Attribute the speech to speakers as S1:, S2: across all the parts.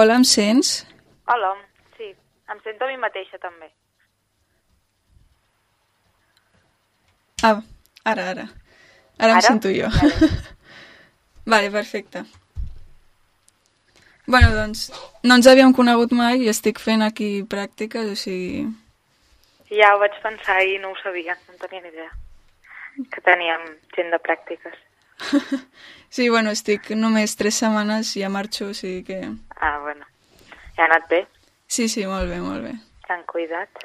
S1: Hola, em sents?
S2: Hola, sí. Em sento a mi mateixa, també.
S1: Ah, ara, ara. Ara, em
S2: Ara?
S1: sento jo.
S2: Vale.
S1: vale, perfecte. Bueno, doncs, no ens havíem conegut mai i estic fent aquí pràctiques, o sigui...
S2: Ja ho vaig pensar i no ho sabia, no en tenia ni idea. Que teníem gent de pràctiques.
S1: Sí, bueno, estic només tres setmanes i ja marxo, o sigui que...
S2: Ah, bueno. Ha anat bé?
S1: Sí, sí, molt bé, molt bé.
S2: T'han cuidat?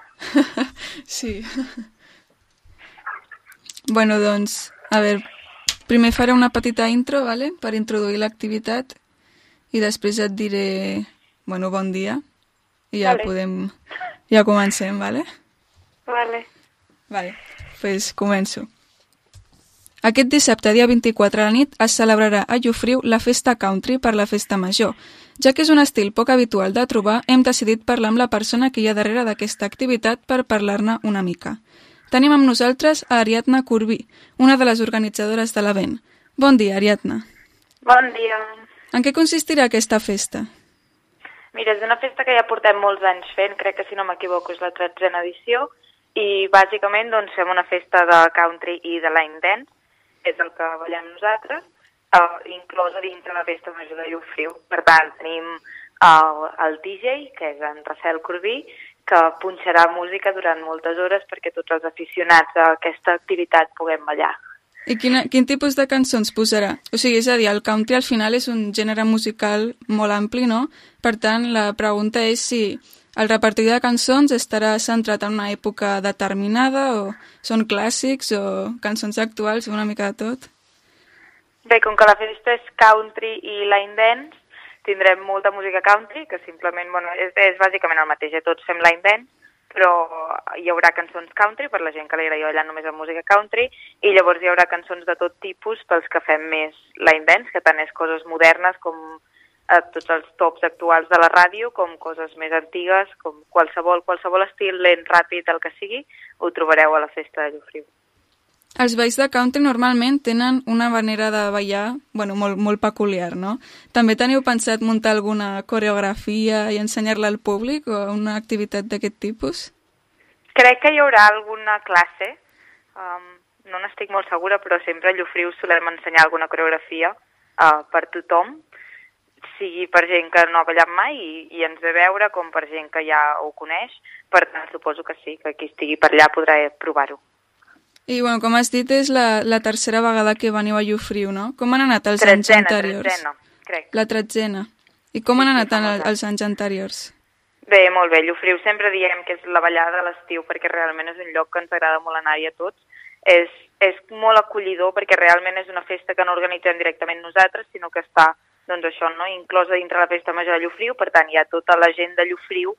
S1: sí. bueno, doncs, a veure, primer faré una petita intro, vale? per introduir l'activitat i després et diré, bueno, bon dia i ja
S2: Vale.
S1: podem, ja comencem, vale?
S2: Vale.
S1: Vale, pues començo. Aquest dissabte, dia 24 a la nit, es celebrarà a Llofriu la Festa Country per la Festa Major. Ja que és un estil poc habitual de trobar, hem decidit parlar amb la persona que hi ha darrere d'aquesta activitat per parlar-ne una mica. Tenim amb nosaltres a Ariadna Corbí, una de les organitzadores de l'event. Bon dia, Ariadna.
S2: Bon dia.
S1: En què consistirà aquesta festa?
S2: Mira, és una festa que ja portem molts anys fent, crec que si no m'equivoco és la tretzena edició, i bàsicament doncs, fem una festa de country i de line dance, és el que ballem nosaltres, uh, inclosa dintre la festa major de Llofriu. Per tant, tenim uh, el DJ, que és en Rafel Corbí, que punxarà música durant moltes hores perquè tots els aficionats a aquesta activitat puguem ballar.
S1: I quina, quin tipus de cançons posarà? O sigui, és a dir, el country al final és un gènere musical molt ampli, no? Per tant, la pregunta és si el repartir de cançons estarà centrat en una època determinada o són clàssics o cançons actuals, una mica de tot?
S2: Bé, com que la festa és country i line dance, tindrem molta música country, que simplement, bueno, és, és bàsicament el mateix, tots fem line dance, però hi haurà cançons country per la gent que li agrada ballar només amb música country i llavors hi haurà cançons de tot tipus pels que fem més line dance, que tant és coses modernes com eh, tots els tops actuals de la ràdio, com coses més antigues, com qualsevol, qualsevol estil lent, ràpid, el que sigui, ho trobareu a la festa de Llofriu.
S1: Els balls de country normalment tenen una manera de ballar bueno, molt, molt peculiar, no? També teniu pensat muntar alguna coreografia i ensenyar-la al públic o una activitat d'aquest tipus?
S2: Crec que hi haurà alguna classe, um, no n'estic molt segura, però sempre a Llofriu solem ensenyar alguna coreografia uh, per tothom, sigui per gent que no ha ballat mai i, i ens ve veure, com per gent que ja ho coneix. Per tant, suposo que sí, que qui estigui per allà podrà provar-ho.
S1: I, bueno, com has dit, és la, la tercera vegada que veniu a Llofriu, no? Com han anat els anys
S2: Tretzena,
S1: anteriors?
S2: tretzena, crec.
S1: La tretzena. I com han
S2: Sí, sí,
S1: anat
S2: anys.
S1: els anys anteriors?
S2: Bé, molt bé. Llofriu sempre diem que és la ballada de l'estiu perquè realment és un lloc que ens agrada molt anar-hi a tots. És, és molt acollidor perquè realment és una festa que no organitzem directament nosaltres, sinó que està, doncs això, no? inclosa dintre la festa major de Llofriu, per tant hi ha tota la gent de Llofriu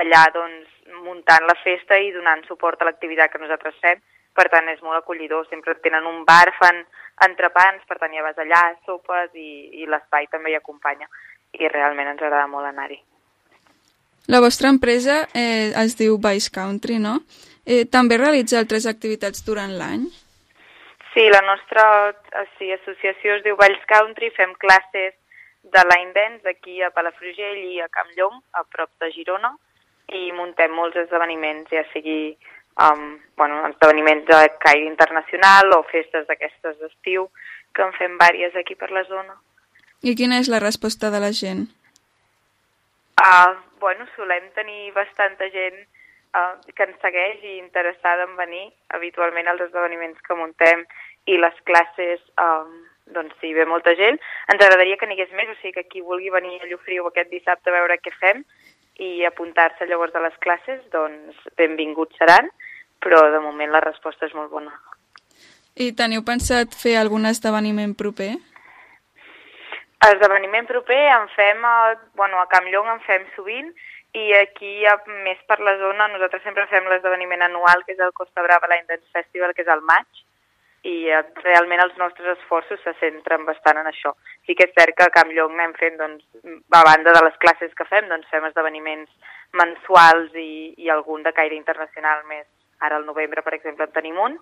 S2: allà doncs, muntant la festa i donant suport a l'activitat que nosaltres fem. Per tant, és molt acollidor. Sempre tenen un bar, fan entrepans, per tant, ja vas allà, sopes i, i l'espai també hi acompanya. I realment ens agrada molt anar-hi.
S1: La vostra empresa eh, es diu Vice Country, no? Eh, també realitza altres activitats durant l'any?
S2: Sí, la nostra eh, sí, associació es diu Valls Country, fem classes de line dance aquí a Palafrugell i a Campllong, a prop de Girona, i muntem molts esdeveniments, ja sigui um, bueno, esdeveniments de caire internacional o festes d'aquestes d'estiu, que en fem vàries aquí per la zona.
S1: I quina és la resposta de la gent?
S2: Uh, bueno, solem tenir bastanta gent uh, que ens segueix i interessada en venir habitualment als esdeveniments que muntem i les classes, um, doncs sí, ve molta gent. Ens agradaria que n'hi més, o sigui que qui vulgui venir a Llofriu aquest dissabte a veure què fem i apuntar-se llavors a les classes, doncs benvinguts seran, però de moment la resposta és molt bona.
S1: I teniu pensat fer algun esdeveniment proper?
S2: Esdeveniment proper en fem, a, bueno, a Campllong en fem sovint i aquí a, més per la zona nosaltres sempre fem l'esdeveniment anual que és el Costa Brava Line Dance Festival que és al maig i eh, realment els nostres esforços se centren bastant en això. Sí que és cert que a Campllong anem fent, doncs, a banda de les classes que fem, doncs fem esdeveniments mensuals i, i algun de caire internacional més. Ara al novembre, per exemple, en tenim un,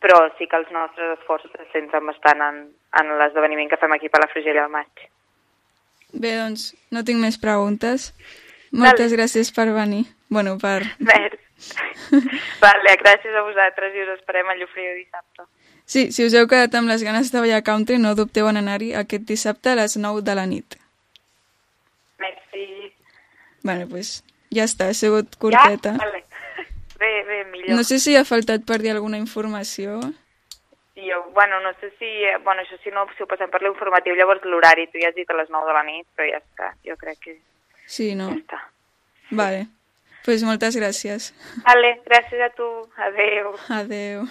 S2: però sí que els nostres esforços se centren bastant en, en l'esdeveniment que fem aquí per la Frugella al maig.
S1: Bé, doncs, no tinc més preguntes. Moltes
S2: Vale.
S1: gràcies per venir. Bueno, per...
S2: Merci. vale, gràcies a vosaltres i us esperem a Llufriu dissabte.
S1: Sí, si us heu quedat amb les ganes de ballar country, no dubteu en anar-hi aquest dissabte a les 9 de la nit.
S2: Merci.
S1: Bueno, doncs pues, ja està, ha sigut curteta.
S2: Ja? Vale. Bé, bé, millor.
S1: No sé si ha faltat per dir alguna informació.
S2: Jo, bueno, no sé si... eh, Bueno, això si no, si ho passem per l'informatiu, llavors l'horari, tu ja has dit a les 9 de la nit, però ja està, jo crec que
S1: Sí, no?
S2: ja està.
S1: Vale. Doncs pues moltes gràcies.
S2: Vale, gràcies a tu. Adéu.
S1: Adeu.